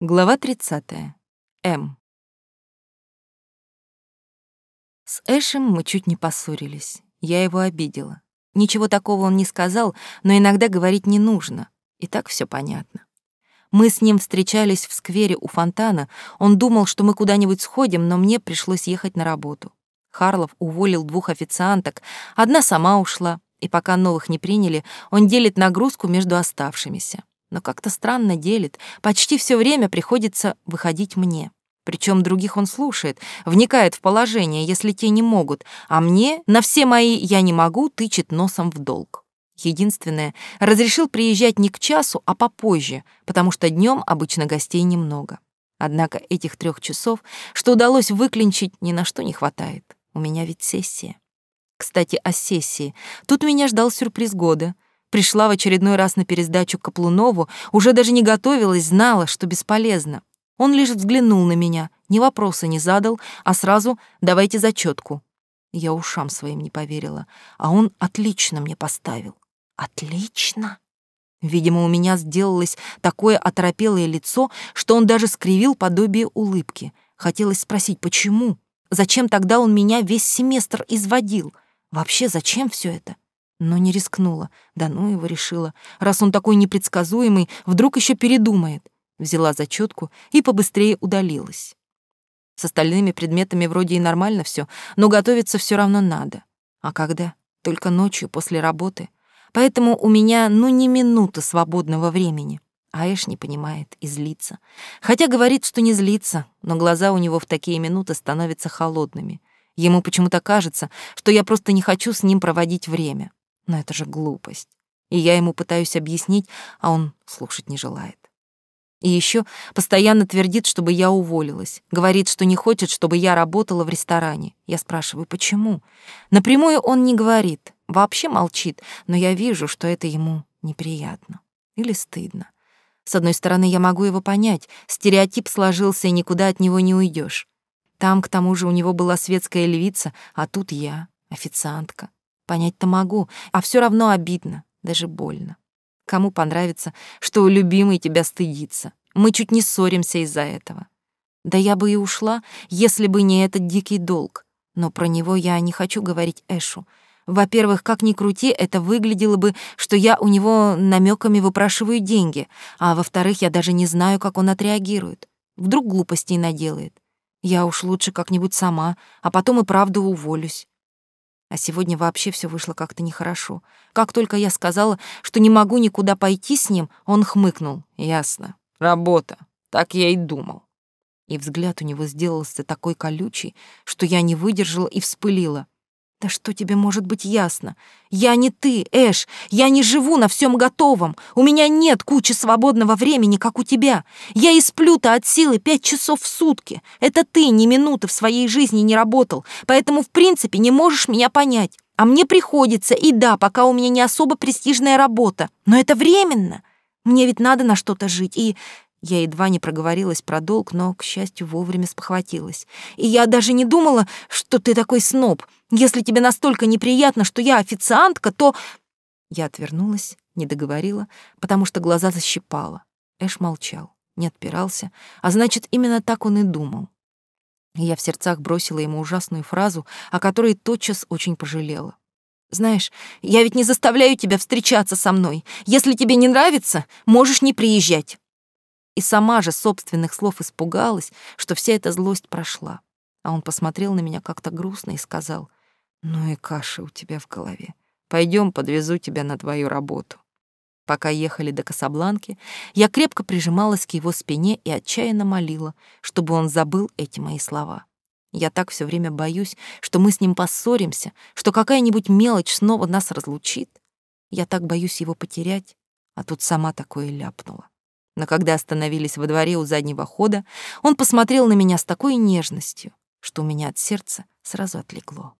Глава 30. М. С Эшем мы чуть не поссорились. Я его обидела. Ничего такого он не сказал, но иногда говорить не нужно. И так все понятно. Мы с ним встречались в сквере у фонтана. Он думал, что мы куда-нибудь сходим, но мне пришлось ехать на работу. Харлов уволил двух официанток, одна сама ушла, и пока новых не приняли, он делит нагрузку между оставшимися но как-то странно делит. Почти все время приходится выходить мне. Причем других он слушает, вникает в положение, если те не могут, а мне на все мои «я не могу» тычет носом в долг. Единственное, разрешил приезжать не к часу, а попозже, потому что днем обычно гостей немного. Однако этих трех часов, что удалось выклинчить, ни на что не хватает. У меня ведь сессия. Кстати, о сессии. Тут меня ждал сюрприз года — Пришла в очередной раз на пересдачу Каплунову, уже даже не готовилась, знала, что бесполезно. Он лишь взглянул на меня, ни вопроса не задал, а сразу «давайте зачетку». Я ушам своим не поверила, а он отлично мне поставил. Отлично. Видимо, у меня сделалось такое оторопелое лицо, что он даже скривил подобие улыбки. Хотелось спросить, почему? Зачем тогда он меня весь семестр изводил? Вообще, зачем все это? Но не рискнула. Да ну его решила. Раз он такой непредсказуемый, вдруг еще передумает. Взяла зачетку и побыстрее удалилась. С остальными предметами вроде и нормально все, но готовиться все равно надо. А когда? Только ночью, после работы. Поэтому у меня ну ни минуты свободного времени. А Эш не понимает и злится. Хотя говорит, что не злится, но глаза у него в такие минуты становятся холодными. Ему почему-то кажется, что я просто не хочу с ним проводить время. Но это же глупость. И я ему пытаюсь объяснить, а он слушать не желает. И еще постоянно твердит, чтобы я уволилась. Говорит, что не хочет, чтобы я работала в ресторане. Я спрашиваю, почему? Напрямую он не говорит, вообще молчит, но я вижу, что это ему неприятно или стыдно. С одной стороны, я могу его понять. Стереотип сложился, и никуда от него не уйдешь. Там, к тому же, у него была светская львица, а тут я, официантка. Понять-то могу, а все равно обидно, даже больно. Кому понравится, что у любимой тебя стыдится? Мы чуть не ссоримся из-за этого. Да я бы и ушла, если бы не этот дикий долг. Но про него я не хочу говорить Эшу. Во-первых, как ни крути, это выглядело бы, что я у него намеками выпрашиваю деньги, а во-вторых, я даже не знаю, как он отреагирует. Вдруг глупостей наделает. Я уж лучше как-нибудь сама, а потом и правду уволюсь. А сегодня вообще все вышло как-то нехорошо. Как только я сказала, что не могу никуда пойти с ним, он хмыкнул. «Ясно. Работа. Так я и думал». И взгляд у него сделался такой колючий, что я не выдержала и вспылила. Да что тебе может быть ясно? Я не ты, Эш. Я не живу на всем готовом. У меня нет кучи свободного времени, как у тебя. Я и сплю-то от силы пять часов в сутки. Это ты ни минуты в своей жизни не работал, поэтому в принципе не можешь меня понять. А мне приходится, и да, пока у меня не особо престижная работа, но это временно. Мне ведь надо на что-то жить, и я едва не проговорилась про долг, но, к счастью, вовремя спохватилась. И я даже не думала, что ты такой сноб. Если тебе настолько неприятно, что я официантка, то...» Я отвернулась, не договорила, потому что глаза защипала. Эш молчал, не отпирался, а значит, именно так он и думал. я в сердцах бросила ему ужасную фразу, о которой тотчас очень пожалела. «Знаешь, я ведь не заставляю тебя встречаться со мной. Если тебе не нравится, можешь не приезжать». И сама же собственных слов испугалась, что вся эта злость прошла. А он посмотрел на меня как-то грустно и сказал, ну и каша у тебя в голове. Пойдем, подвезу тебя на твою работу. Пока ехали до Касабланки, я крепко прижималась к его спине и отчаянно молила, чтобы он забыл эти мои слова. Я так все время боюсь, что мы с ним поссоримся, что какая-нибудь мелочь снова нас разлучит. Я так боюсь его потерять, а тут сама такое ляпнула. Но когда остановились во дворе у заднего хода, он посмотрел на меня с такой нежностью, что у меня от сердца сразу отлегло.